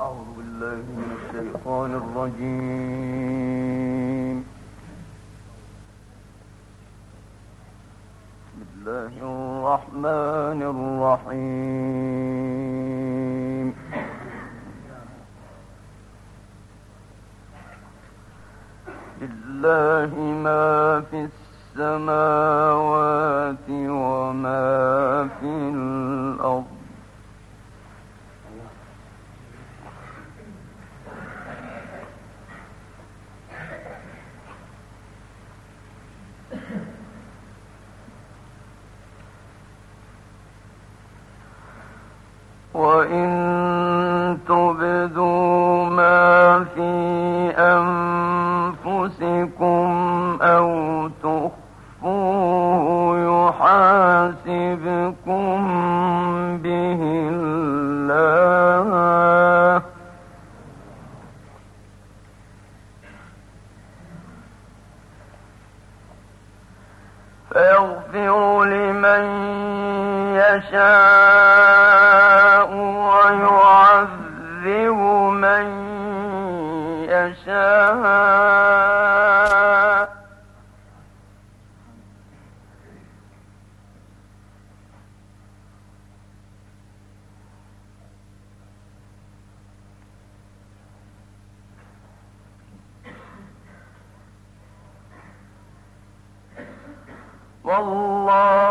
أعوذ بالله من الشيطان الرجيم. بسم الله الرحمن الرحيم. لله ما في السماوات وما في الأرض. وإن تبدوا والله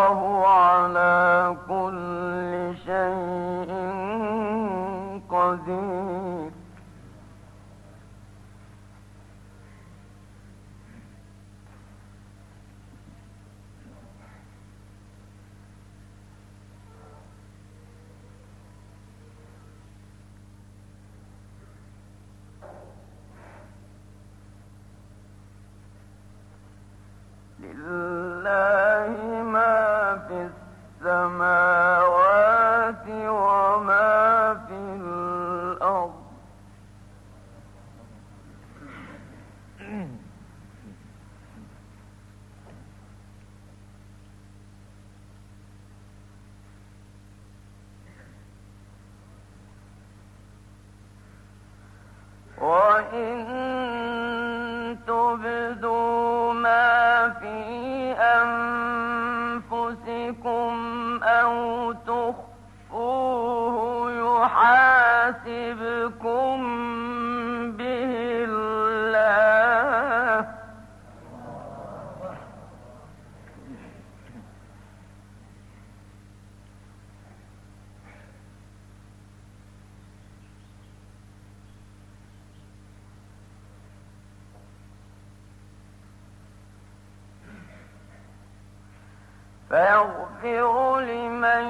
فيغفر لمن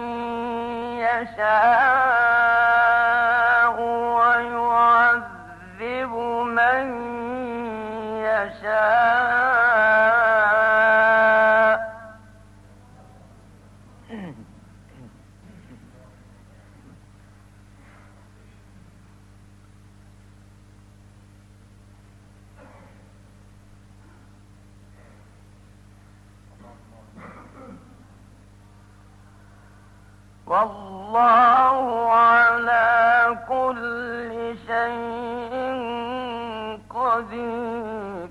يشاء. على كل شيء قدير.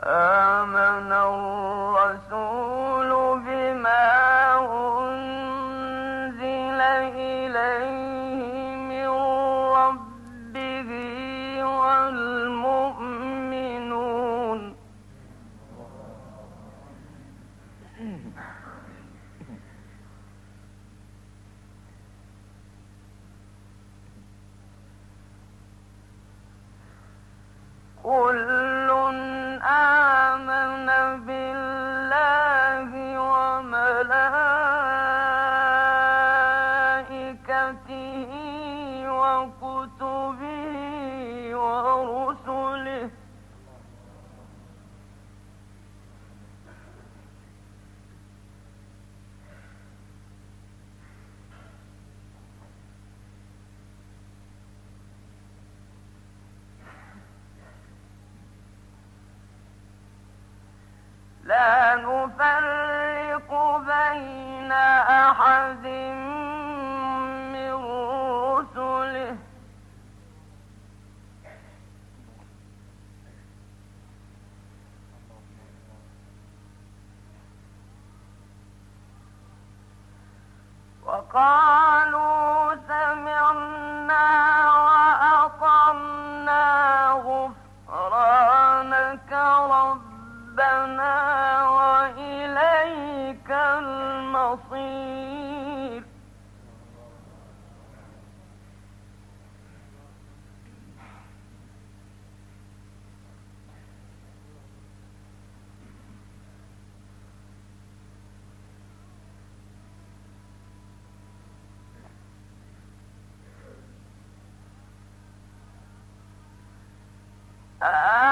آمن الرسول 啊。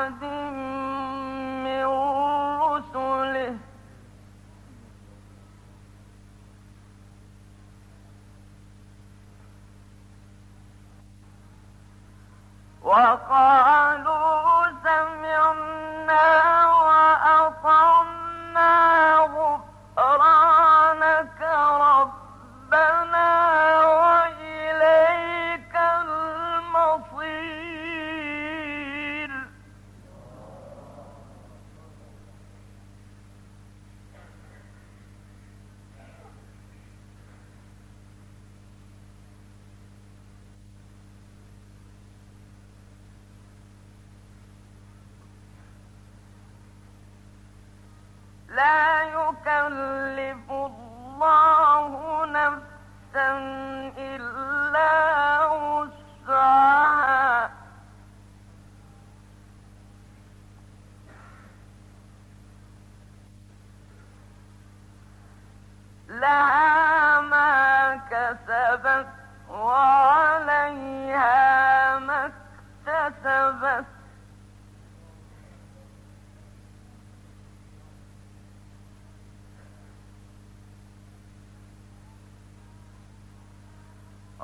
أحد من رسله. وقال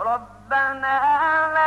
ربنا لا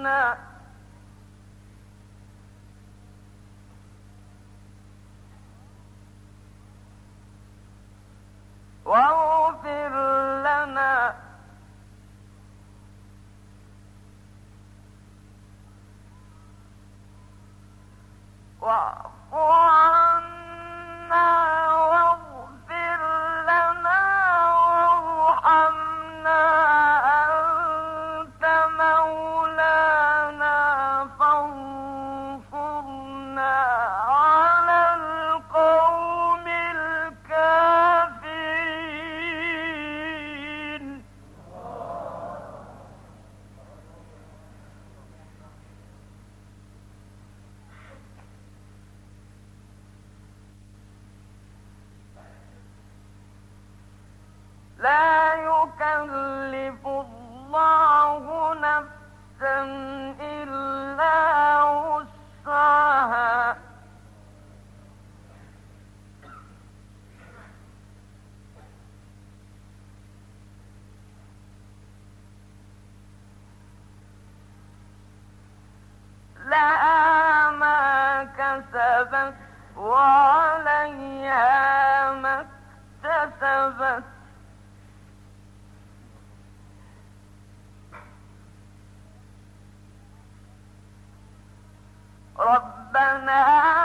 النار ربنا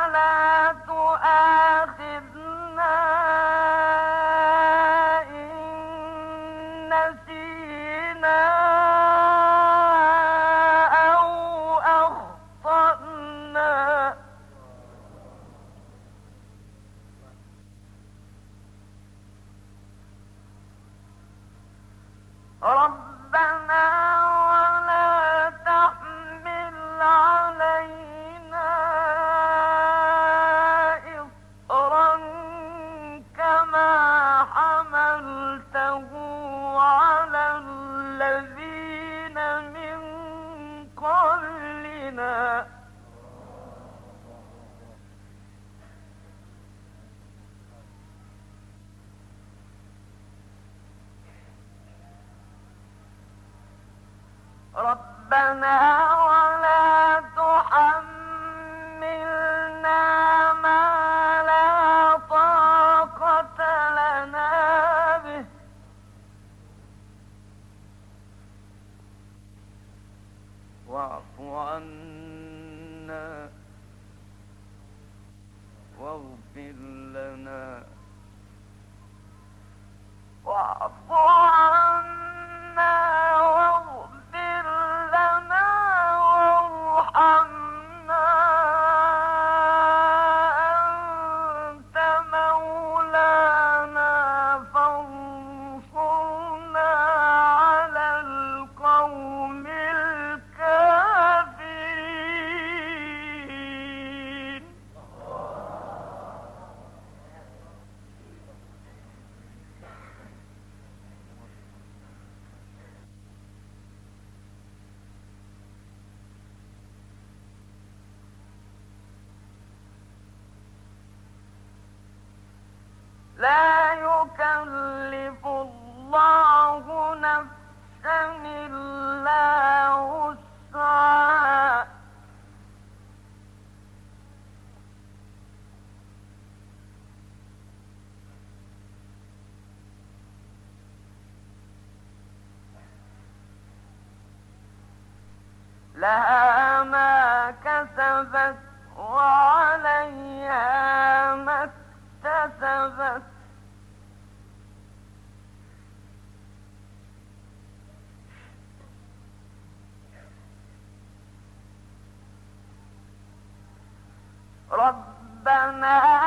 لها ما وعليها ما اكتسبت. ربنا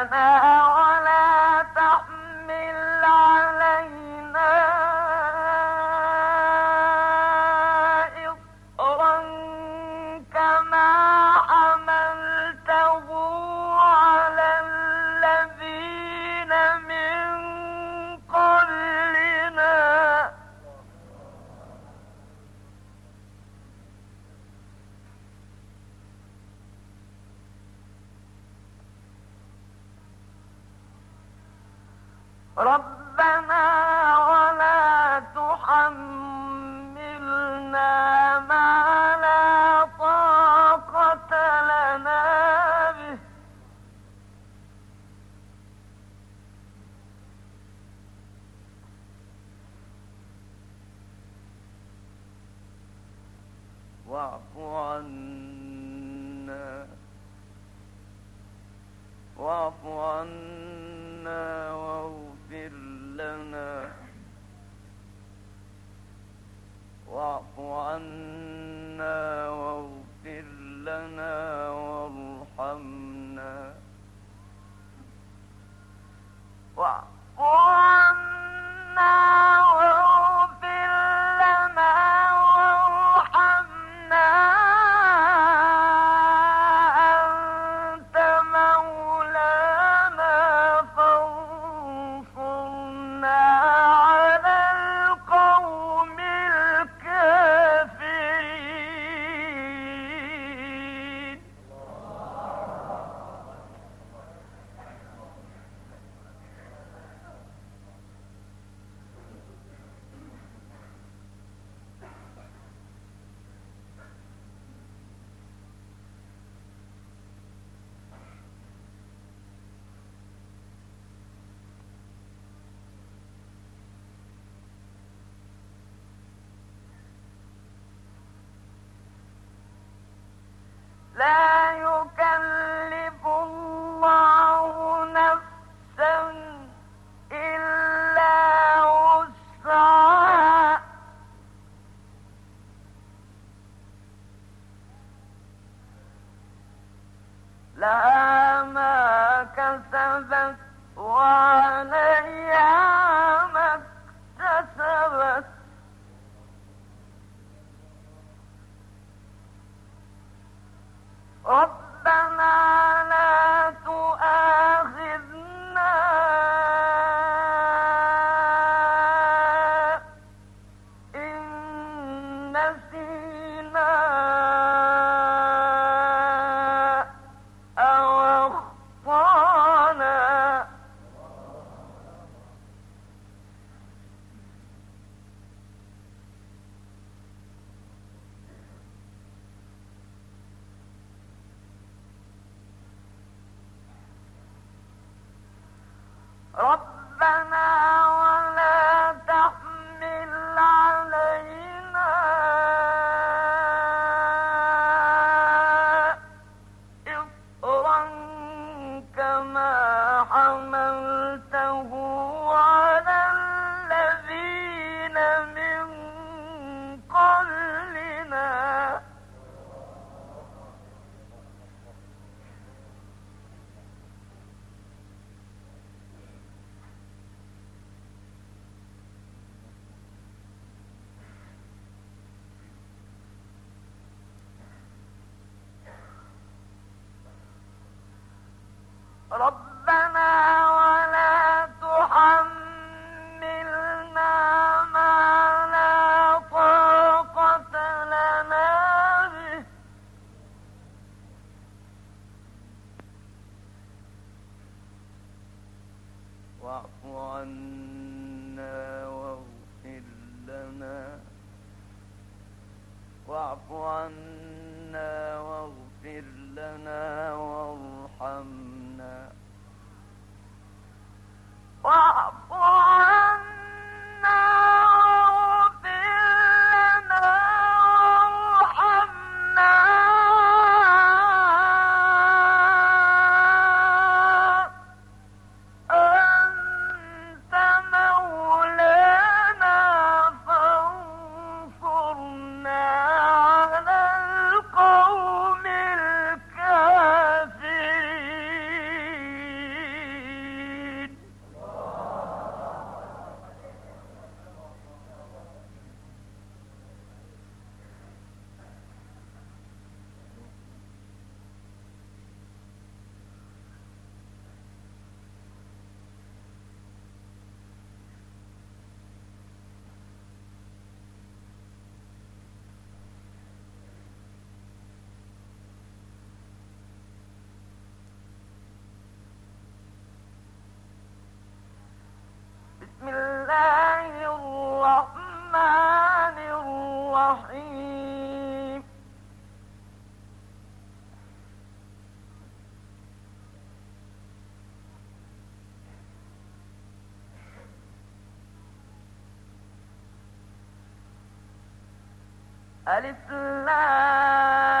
واعف لا ربنا الإسلام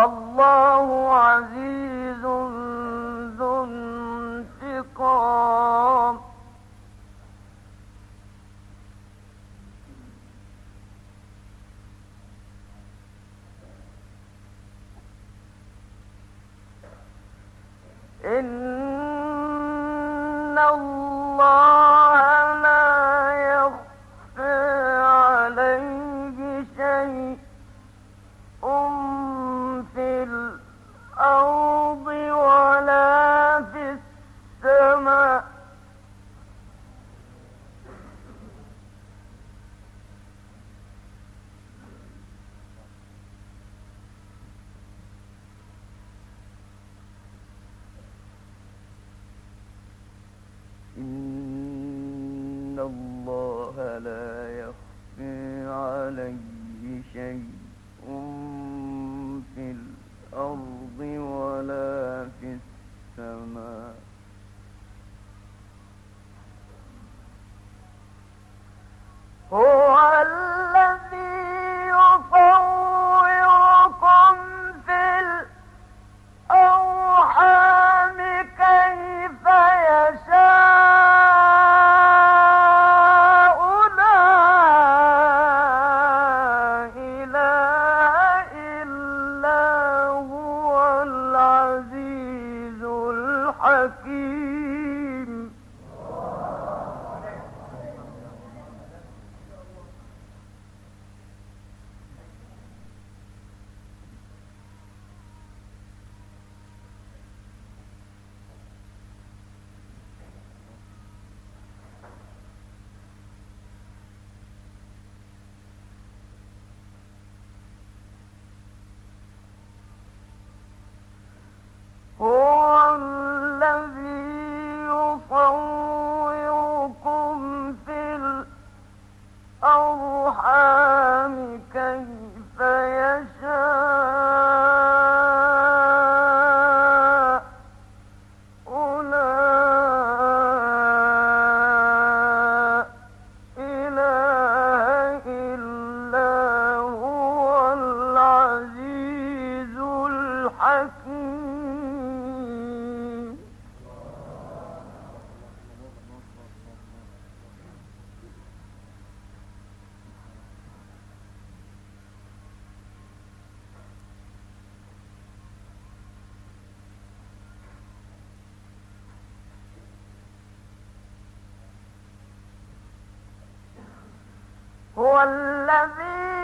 والله عزيز هو الذي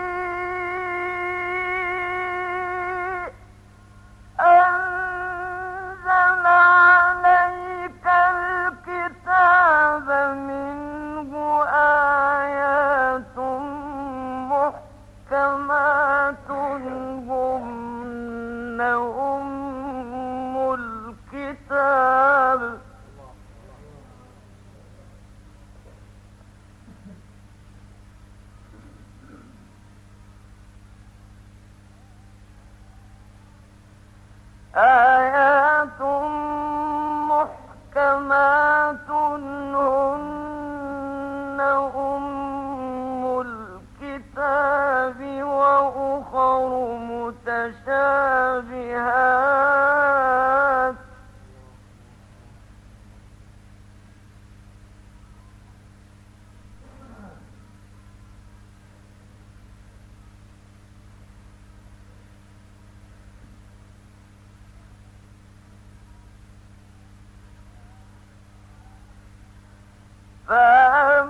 وما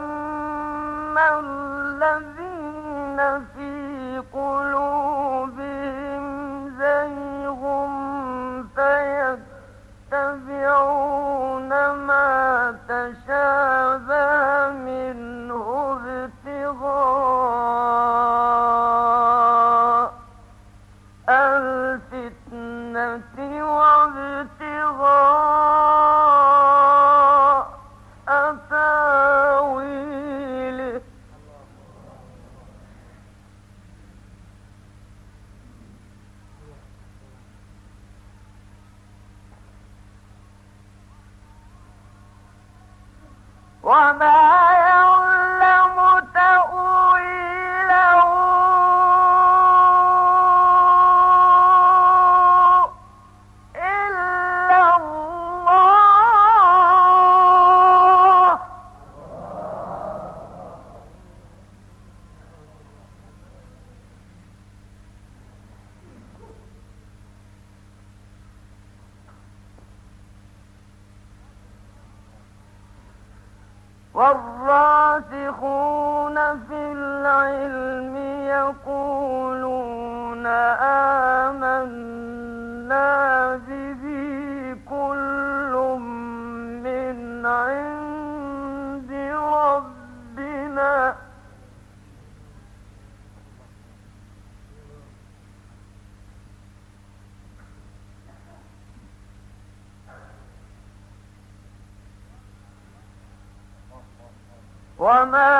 وما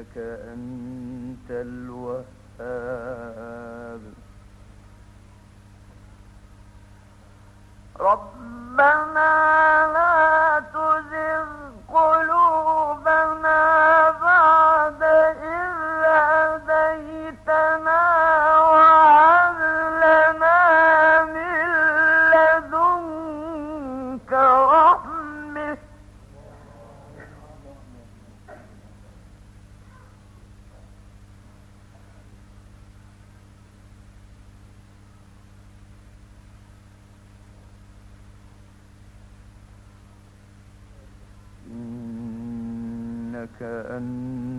إنك أنت الوهاب. ربنا إنك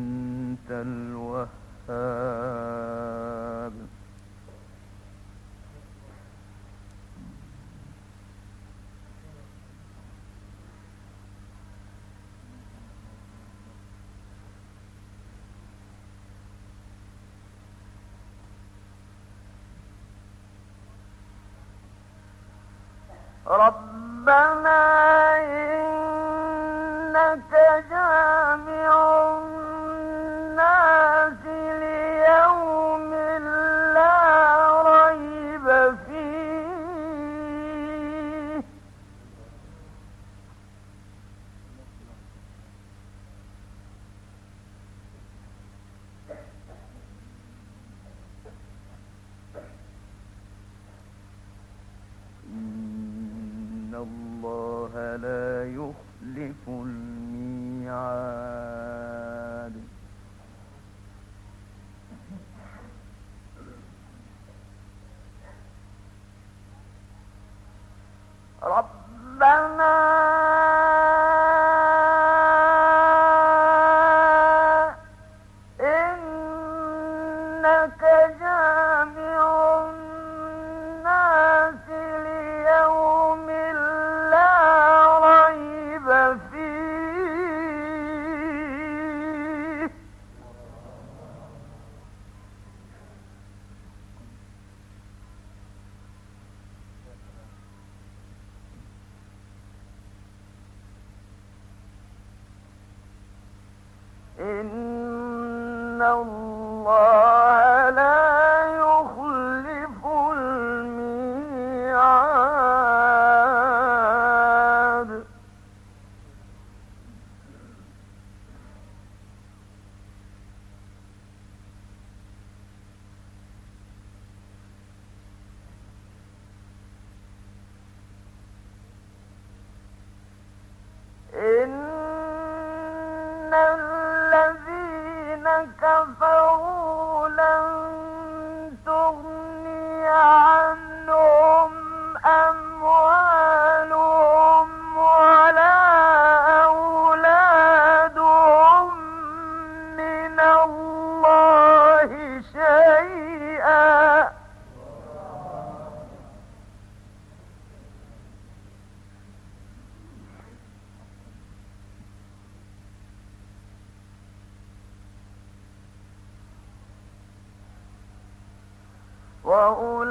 ¡Hola!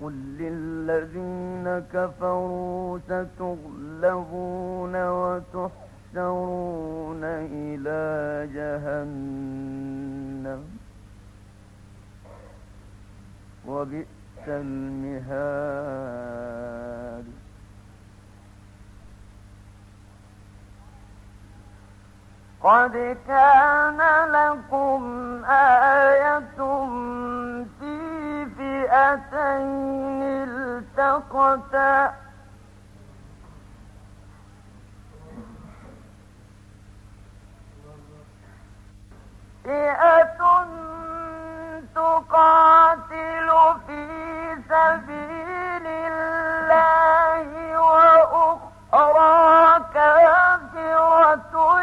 قل للذين كفروا ستغلبون وتحشرون إلى جهنم وبئس المهاد قد كان لكم آية فئتين التقتا فئة تقاتل في سبيل الله وأخرى كافرة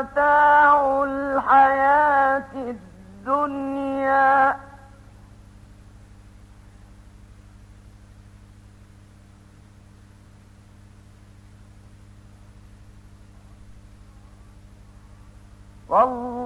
متاع الحياة الدنيا. والله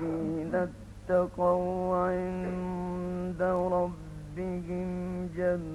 للذين اتقوا عند ربهم جنات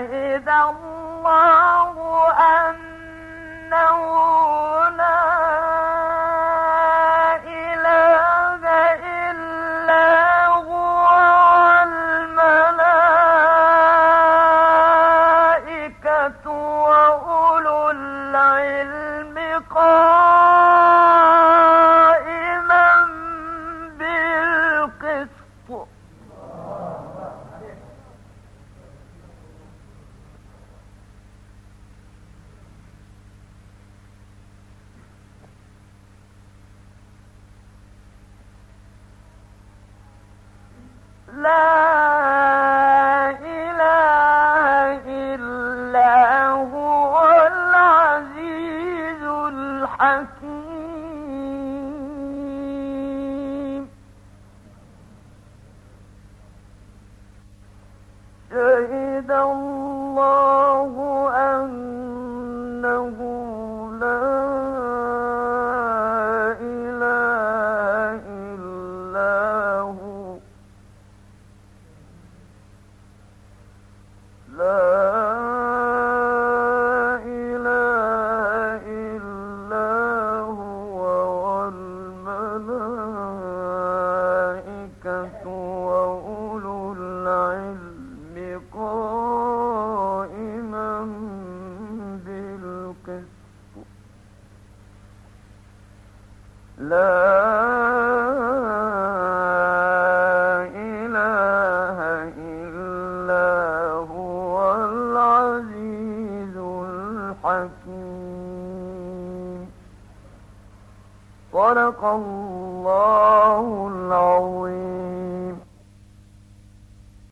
شهد الله